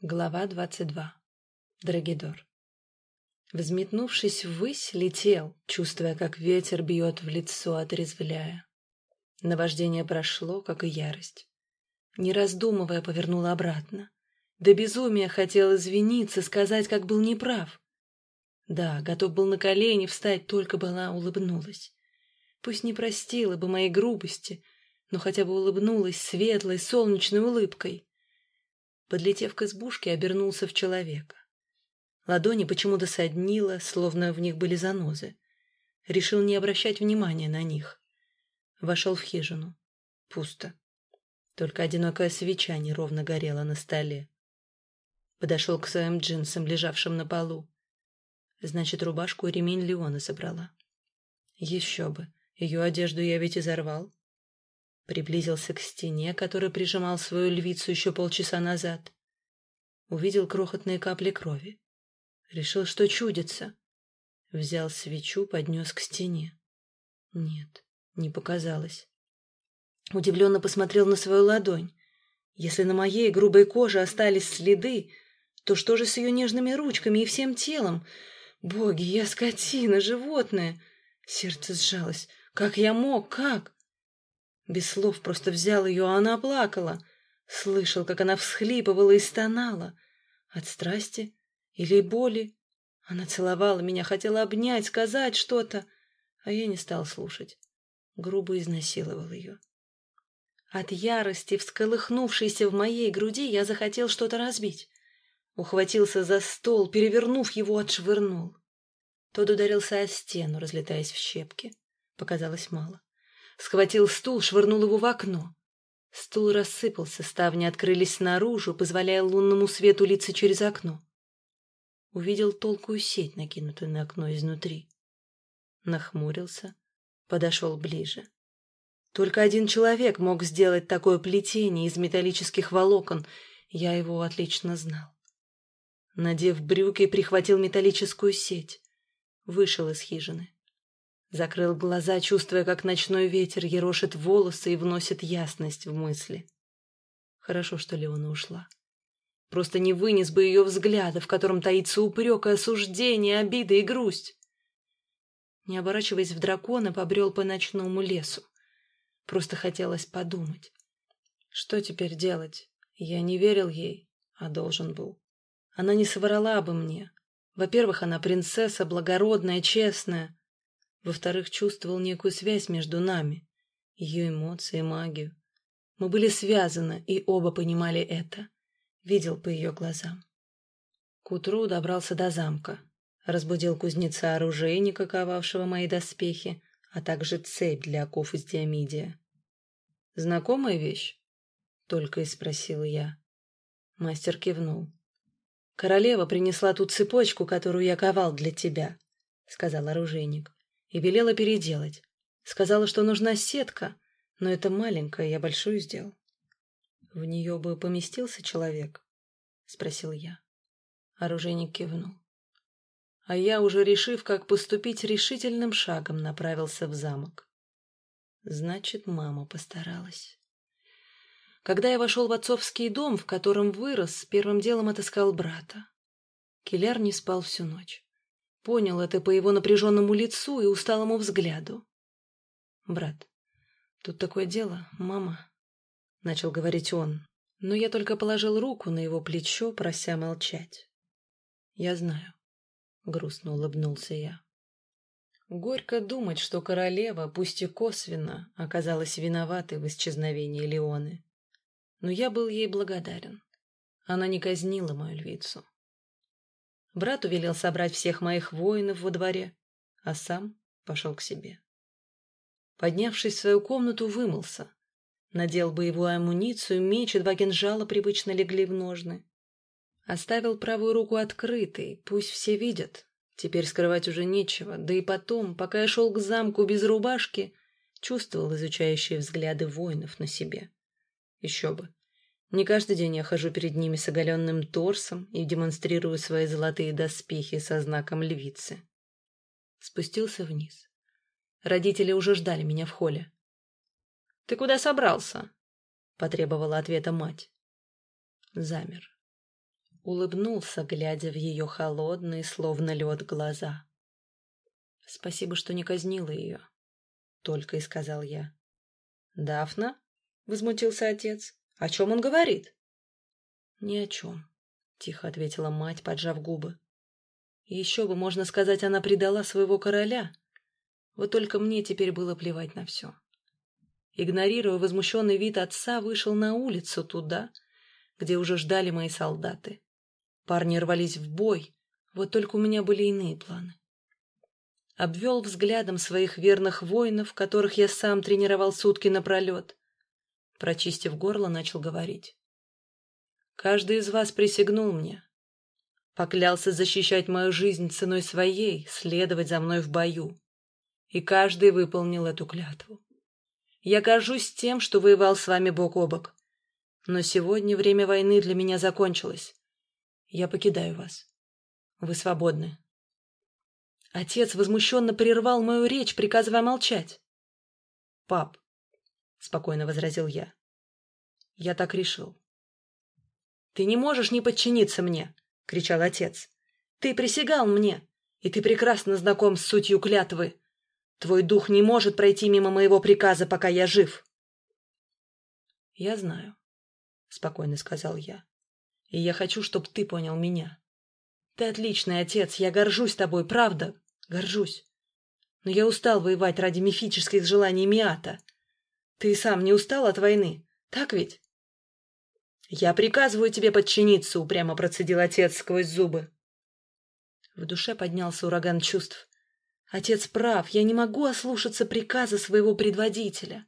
Глава двадцать два. Драгидор. Взметнувшись ввысь, летел, чувствуя, как ветер бьет в лицо, отрезвляя. Наваждение прошло, как и ярость. Не раздумывая, повернула обратно. До безумия хотел извиниться, сказать, как был неправ. Да, готов был на колени встать, только бы она улыбнулась. Пусть не простила бы моей грубости, но хотя бы улыбнулась светлой, солнечной улыбкой. Подлетев к избушке, обернулся в человека. Ладони почему-то соднило, словно в них были занозы. Решил не обращать внимания на них. Вошел в хижину. Пусто. Только одинокая свеча неровно горела на столе. Подошел к своим джинсам, лежавшим на полу. Значит, рубашку и ремень Леона забрала. Еще бы. Ее одежду я ведь изорвал. Приблизился к стене, который прижимал свою львицу еще полчаса назад. Увидел крохотные капли крови. Решил, что чудится. Взял свечу, поднес к стене. Нет, не показалось. Удивленно посмотрел на свою ладонь. Если на моей грубой коже остались следы, то что же с ее нежными ручками и всем телом? Боги, я скотина, животное! Сердце сжалось. Как я мог? Как? Без слов просто взял ее, а она плакала. Слышал, как она всхлипывала и стонала. От страсти или боли. Она целовала меня, хотела обнять, сказать что-то, а я не стал слушать. Грубо изнасиловал ее. От ярости, всколыхнувшейся в моей груди, я захотел что-то разбить. Ухватился за стол, перевернув его, отшвырнул. Тот ударился о стену, разлетаясь в щепки. Показалось мало. Схватил стул, швырнул его в окно. Стул рассыпался, ставни открылись наружу, позволяя лунному свету литься через окно. Увидел толкую сеть, накинутую на окно изнутри. Нахмурился, подошел ближе. Только один человек мог сделать такое плетение из металлических волокон. Я его отлично знал. Надев брюки, прихватил металлическую сеть. Вышел из хижины. Закрыл глаза, чувствуя, как ночной ветер ерошит волосы и вносит ясность в мысли. Хорошо, что Леона ушла. Просто не вынес бы ее взгляда, в котором таится упрек осуждение, обида и грусть. Не оборачиваясь в дракона, побрел по ночному лесу. Просто хотелось подумать. Что теперь делать? Я не верил ей, а должен был. Она не соврала бы мне. Во-первых, она принцесса, благородная, честная. Во-вторых, чувствовал некую связь между нами, ее эмоции, магию. Мы были связаны, и оба понимали это. Видел по ее глазам. К утру добрался до замка. Разбудил кузнеца-оружейника, ковавшего мои доспехи, а также цепь для оков из диамидия. «Знакомая вещь?» — только и спросил я. Мастер кивнул. «Королева принесла ту цепочку, которую я ковал для тебя», — сказал оружейник и велела переделать. Сказала, что нужна сетка, но это маленькая, я большую сделал. — В нее бы поместился человек? — спросил я. Оружейник кивнул. А я, уже решив, как поступить, решительным шагом направился в замок. Значит, мама постаралась. Когда я вошел в отцовский дом, в котором вырос, первым делом отыскал брата. Киляр не спал всю ночь. Понял это по его напряженному лицу и усталому взгляду. «Брат, тут такое дело, мама», — начал говорить он, но я только положил руку на его плечо, прося молчать. «Я знаю», — грустно улыбнулся я. Горько думать, что королева, пусть и косвенно, оказалась виноватой в исчезновении Леоны. Но я был ей благодарен. Она не казнила мою львицу. Брату велел собрать всех моих воинов во дворе, а сам пошел к себе. Поднявшись в свою комнату, вымылся. Надел боевую амуницию, меч и два кинжала привычно легли в ножны. Оставил правую руку открытой, пусть все видят. Теперь скрывать уже нечего, да и потом, пока я шел к замку без рубашки, чувствовал изучающие взгляды воинов на себе. Еще бы. Не каждый день я хожу перед ними с оголенным торсом и демонстрирую свои золотые доспехи со знаком львицы. Спустился вниз. Родители уже ждали меня в холле. — Ты куда собрался? — потребовала ответа мать. Замер. улыбнулся, глядя в ее холодные, словно лед, глаза. «Спасибо, что не казнила ее», — только и сказал я. «Дафна?» — возмутился отец. «О чем он говорит?» «Ни о чем», — тихо ответила мать, поджав губы. «Еще бы, можно сказать, она предала своего короля. Вот только мне теперь было плевать на все». Игнорируя возмущенный вид отца, вышел на улицу туда, где уже ждали мои солдаты. Парни рвались в бой, вот только у меня были иные планы. Обвел взглядом своих верных воинов, которых я сам тренировал сутки напролет. Прочистив горло, начал говорить. Каждый из вас присягнул мне. Поклялся защищать мою жизнь ценой своей, следовать за мной в бою. И каждый выполнил эту клятву. Я горжусь тем, что воевал с вами бок о бок. Но сегодня время войны для меня закончилось. Я покидаю вас. Вы свободны. Отец возмущенно прервал мою речь, приказывая молчать. «Пап», — спокойно возразил я, — «я так решил». «Ты не можешь не подчиниться мне», — кричал отец. «Ты присягал мне, и ты прекрасно знаком с сутью клятвы. Твой дух не может пройти мимо моего приказа, пока я жив. Я знаю, спокойно сказал я. И я хочу, чтобы ты понял меня. Ты отличный отец, я горжусь тобой, правда, горжусь. Но я устал воевать ради мифических желаний Миата. Ты сам не устал от войны, так ведь? Я приказываю тебе подчиниться, упрямо процедил отец сквозь зубы. В душе поднялся ураган чувств. Отец прав, я не могу ослушаться приказа своего предводителя.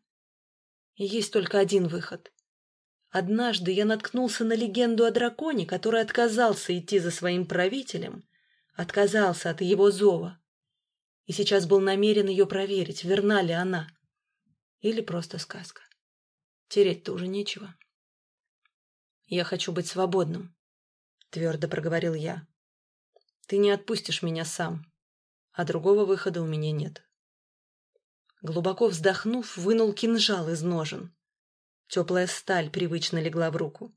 И есть только один выход. Однажды я наткнулся на легенду о драконе, который отказался идти за своим правителем, отказался от его зова. И сейчас был намерен ее проверить, верна ли она. Или просто сказка. Тереть-то уже нечего. «Я хочу быть свободным», — твердо проговорил я. «Ты не отпустишь меня сам, а другого выхода у меня нет. Глубоко вздохнув, вынул кинжал из ножен. Теплая сталь привычно легла в руку.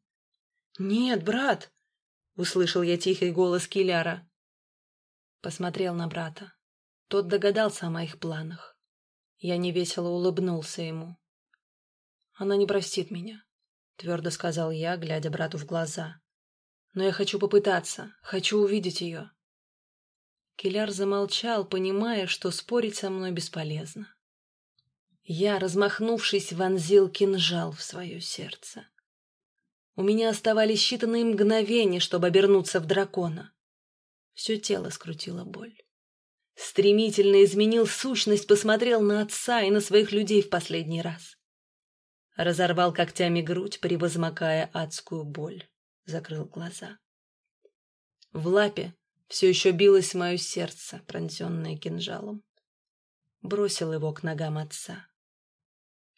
«Нет, брат!» — услышал я тихий голос Киляра. Посмотрел на брата. Тот догадался о моих планах. Я невесело улыбнулся ему. «Она не простит меня», — твердо сказал я, глядя брату в глаза. «Но я хочу попытаться, хочу увидеть ее. Киляр замолчал, понимая, что спорить со мной бесполезно. Я, размахнувшись, вонзил кинжал в свое сердце. У меня оставались считанные мгновения, чтобы обернуться в дракона. Все тело скрутило боль. Стремительно изменил сущность, посмотрел на отца и на своих людей в последний раз. Разорвал когтями грудь, превозмогая адскую боль. Закрыл глаза. В лапе все еще билось мое сердце, пронзенное кинжалом. Бросил его к ногам отца.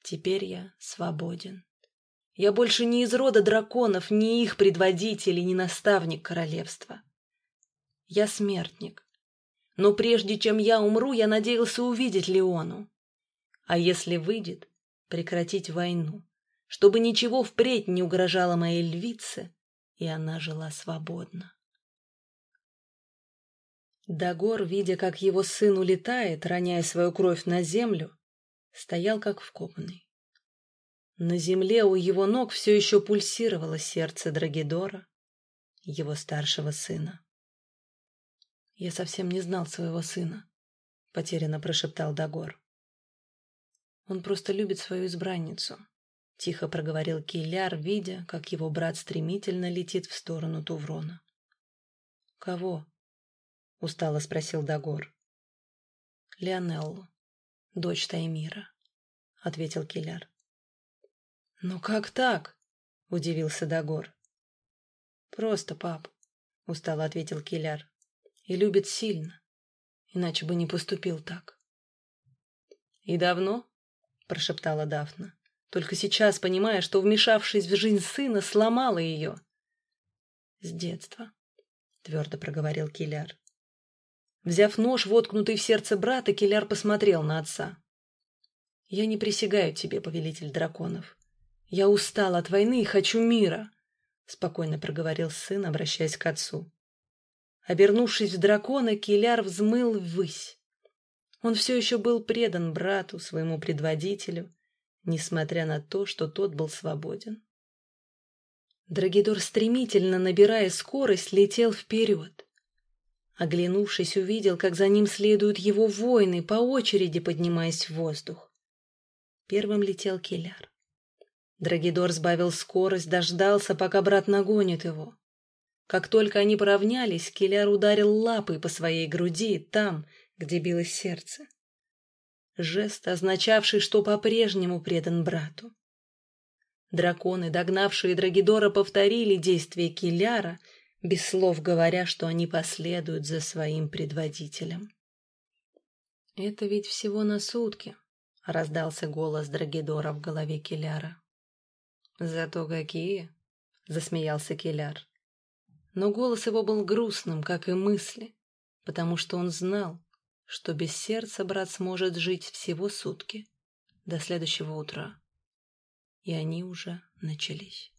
Теперь я свободен. Я больше не из рода драконов, ни их предводитель и не наставник королевства. Я смертник. Но прежде чем я умру, я надеялся увидеть Леону. А если выйдет, прекратить войну, чтобы ничего впредь не угрожало моей львице, и она жила свободно. Дагор, видя, как его сын улетает, роняя свою кровь на землю, стоял как вкопанный. На земле у его ног все еще пульсировало сердце Драгидора, его старшего сына. «Я совсем не знал своего сына», — потерянно прошептал Дагор. «Он просто любит свою избранницу», — тихо проговорил Киляр, видя, как его брат стремительно летит в сторону Туврона. «Кого?» — устало спросил Дагор. «Леонеллу, дочь Таймира», — ответил Киляр. «Ну как так?» — удивился Дагор. «Просто пап», — устало ответил Киляр. «И любит сильно, иначе бы не поступил так». «И давно?» — прошептала Дафна, только сейчас понимая, что, вмешавшись в жизнь сына, сломала ее. «С детства», — твердо проговорил Киляр. Взяв нож, воткнутый в сердце брата, Келяр посмотрел на отца. «Я не присягаю тебе, повелитель драконов. Я устал от войны и хочу мира. — спокойно проговорил сын, обращаясь к отцу. Обернувшись в дракона, Киляр взмыл ввысь. Он все еще был предан брату, своему предводителю, несмотря на то, что тот был свободен. Драгидор, стремительно набирая скорость, летел вперед. Оглянувшись, увидел, как за ним следуют его воины, по очереди поднимаясь в воздух. Первым летел Келяр. Драгидор сбавил скорость, дождался, пока брат нагонит его. Как только они поравнялись, Келяр ударил лапой по своей груди, там, где билось сердце. Жест, означавший, что по-прежнему предан брату. Драконы, догнавшие Драгидора, повторили действия Киляра, без слов говоря, что они последуют за своим предводителем. «Это ведь всего на сутки», — раздался голос Драгидора в голове Киляра. «Зато какие!» — засмеялся Киляр. Но голос его был грустным, как и мысли, потому что он знал, что без сердца брат сможет жить всего сутки, до следующего утра и они уже начались.